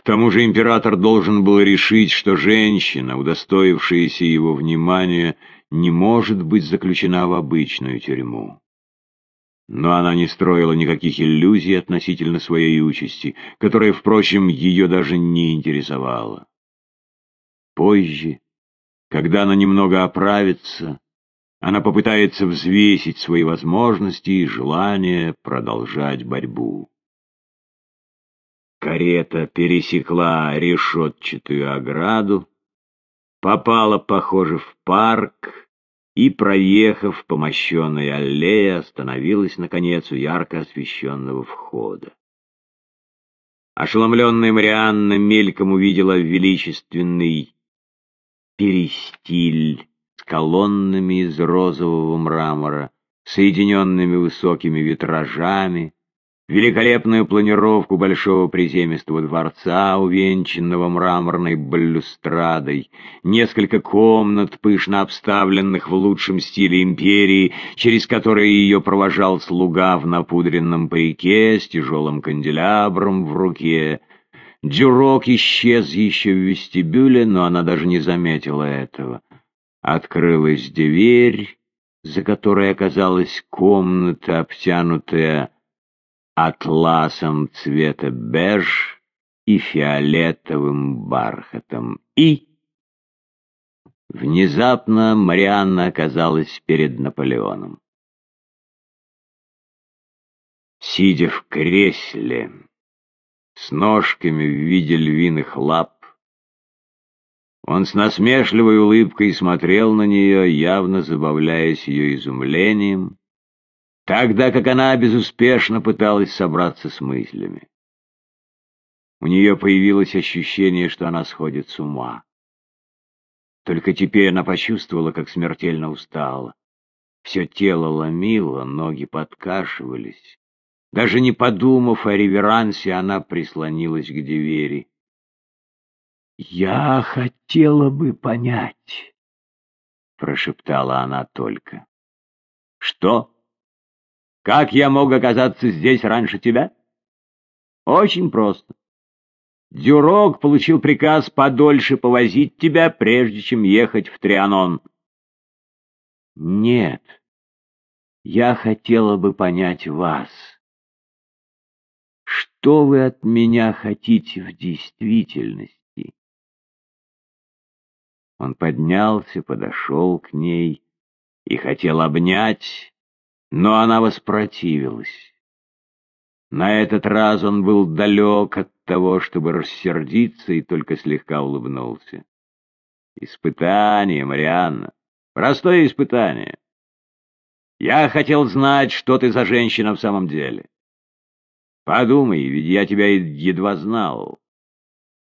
К тому же император должен был решить, что женщина, удостоившаяся его внимания, не может быть заключена в обычную тюрьму. Но она не строила никаких иллюзий относительно своей участи, которая, впрочем, ее даже не интересовала. Позже, когда она немного оправится, она попытается взвесить свои возможности и желание продолжать борьбу. Карета пересекла решетчатую ограду, попала, похоже, в парк и, проехав по мощенной аллее, остановилась, наконец, у ярко освещенного входа. Ошеломленная Марианна мельком увидела величественный перистиль с колоннами из розового мрамора, соединенными высокими витражами, великолепную планировку большого приземистого дворца, увенчанного мраморной балюстрадой, несколько комнат, пышно обставленных в лучшем стиле империи, через которые ее провожал слуга в напудренном парике с тяжелым канделябром в руке. Дюрок исчез еще в вестибюле, но она даже не заметила этого. Открылась дверь, за которой оказалась комната, обтянутая атласом цвета беж и фиолетовым бархатом. И внезапно Марианна оказалась перед Наполеоном. Сидя в кресле, с ножками в виде львиных лап, он с насмешливой улыбкой смотрел на нее, явно забавляясь ее изумлением, тогда как она безуспешно пыталась собраться с мыслями. У нее появилось ощущение, что она сходит с ума. Только теперь она почувствовала, как смертельно устала. Все тело ломило, ноги подкашивались. Даже не подумав о реверансе, она прислонилась к двери. «Я хотела бы понять», — прошептала она только. «Что?» Как я мог оказаться здесь раньше тебя? Очень просто. Дюрок получил приказ подольше повозить тебя, прежде чем ехать в Трианон. Нет, я хотела бы понять вас. Что вы от меня хотите в действительности? Он поднялся, подошел к ней и хотел обнять, но она воспротивилась. На этот раз он был далек от того, чтобы рассердиться, и только слегка улыбнулся. «Испытание, Марианна, простое испытание. Я хотел знать, что ты за женщина в самом деле. Подумай, ведь я тебя едва знал.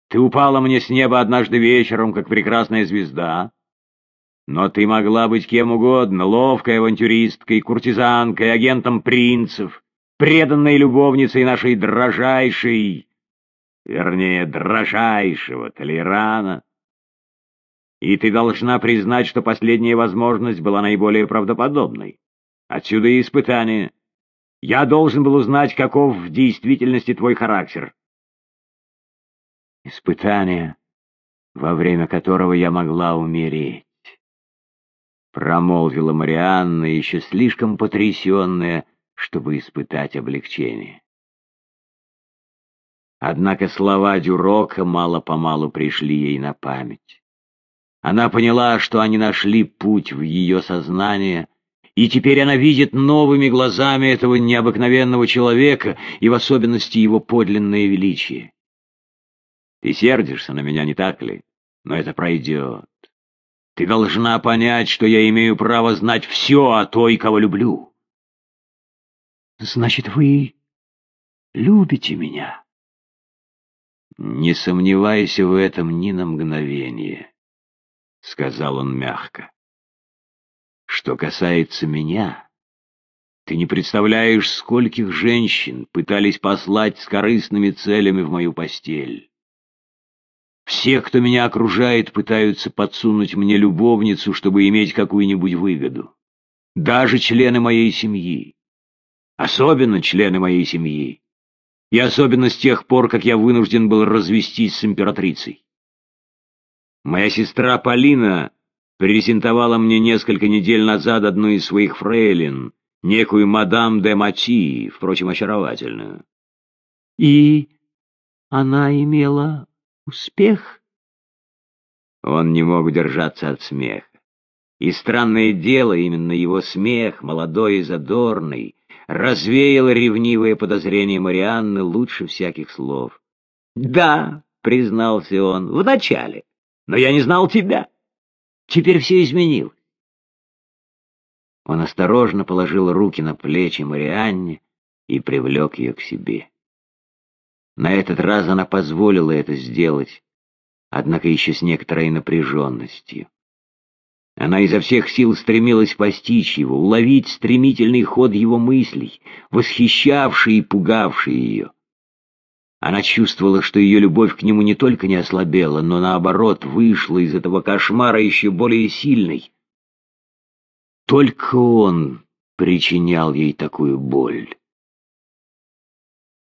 Ты упала мне с неба однажды вечером, как прекрасная звезда, но ты могла быть кем угодно, ловкой авантюристкой, куртизанкой, агентом принцев, преданной любовницей нашей дрожайшей, вернее, дрожайшего Толерана. И ты должна признать, что последняя возможность была наиболее правдоподобной. Отсюда и испытание. Я должен был узнать, каков в действительности твой характер. Испытание, во время которого я могла умереть. Промолвила Марианна, еще слишком потрясенная, чтобы испытать облегчение. Однако слова Дюрока мало-помалу пришли ей на память. Она поняла, что они нашли путь в ее сознание, и теперь она видит новыми глазами этого необыкновенного человека и в особенности его подлинное величие. Ты сердишься на меня, не так ли? Но это пройдет. Ты должна понять, что я имею право знать все о той, кого люблю. Значит, вы любите меня? Не сомневайся в этом ни на мгновение, — сказал он мягко. Что касается меня, ты не представляешь, скольких женщин пытались послать с корыстными целями в мою постель. Все, кто меня окружает, пытаются подсунуть мне любовницу, чтобы иметь какую-нибудь выгоду. Даже члены моей семьи. Особенно члены моей семьи. и особенно с тех пор, как я вынужден был развестись с императрицей. Моя сестра Полина презентовала мне несколько недель назад одну из своих фрейлин, некую мадам де Мачи, впрочем, очаровательную. И она имела успех? Он не мог удержаться от смеха. И странное дело, именно его смех, молодой и задорный, развеял ревнивые подозрения Марианны лучше всяких слов. «Да», — признался он, — «вначале, но я не знал тебя. Теперь все изменилось». Он осторожно положил руки на плечи Марианне и привлек ее к себе. На этот раз она позволила это сделать, однако еще с некоторой напряженностью. Она изо всех сил стремилась постичь его, уловить стремительный ход его мыслей, восхищавший и пугавший ее. Она чувствовала, что ее любовь к нему не только не ослабела, но наоборот вышла из этого кошмара еще более сильной. Только он причинял ей такую боль.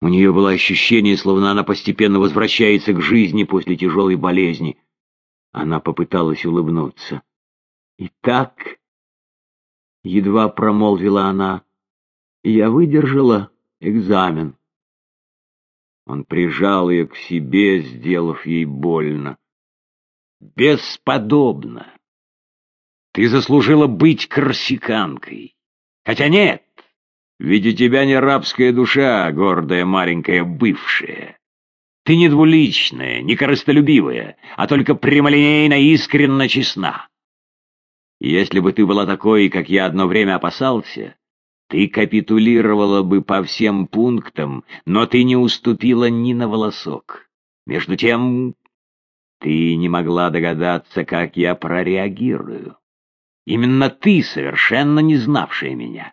У нее было ощущение, словно она постепенно возвращается к жизни после тяжелой болезни. Она попыталась улыбнуться. «Итак», — едва промолвила она, — «я выдержала экзамен». Он прижал ее к себе, сделав ей больно. «Бесподобно! Ты заслужила быть корсиканкой. Хотя нет, ведь у тебя не рабская душа, гордая маленькая бывшая. Ты не двуличная, не корыстолюбивая, а только прямолинейно искренно честна. Если бы ты была такой, как я одно время опасался, ты капитулировала бы по всем пунктам, но ты не уступила ни на волосок. Между тем, ты не могла догадаться, как я прореагирую. Именно ты, совершенно не знавшая меня.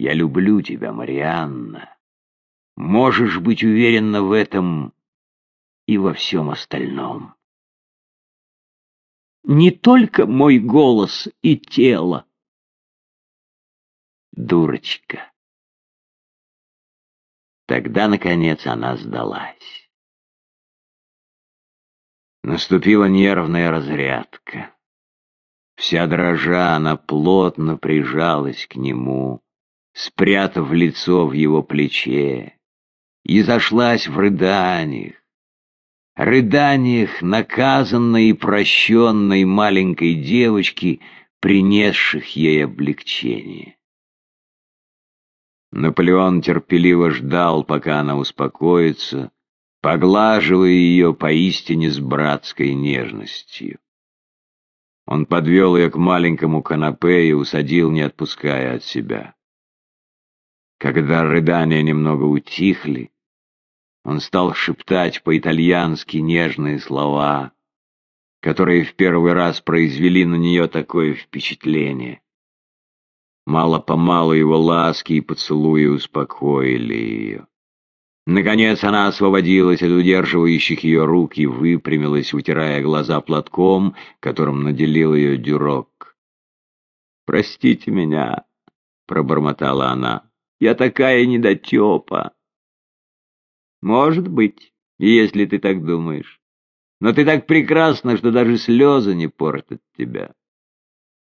Я люблю тебя, Марианна. Можешь быть уверена в этом и во всем остальном. Не только мой голос и тело. Дурочка. Тогда, наконец, она сдалась. Наступила нервная разрядка. Вся дрожа, она плотно прижалась к нему, спрятав лицо в его плече, и зашлась в рыданиях, рыданиях наказанной и прощенной маленькой девочки, принесших ей облегчение. Наполеон терпеливо ждал, пока она успокоится, поглаживая ее поистине с братской нежностью. Он подвел ее к маленькому канапе и усадил, не отпуская от себя. Когда рыдания немного утихли, он стал шептать по-итальянски нежные слова, которые в первый раз произвели на нее такое впечатление. Мало-помалу его ласки и поцелуи успокоили ее. Наконец она освободилась от удерживающих ее рук и выпрямилась, утирая глаза платком, которым наделил ее дюрок. «Простите меня», — пробормотала она. Я такая недотепа. Может быть, если ты так думаешь. Но ты так прекрасна, что даже слезы не портят тебя.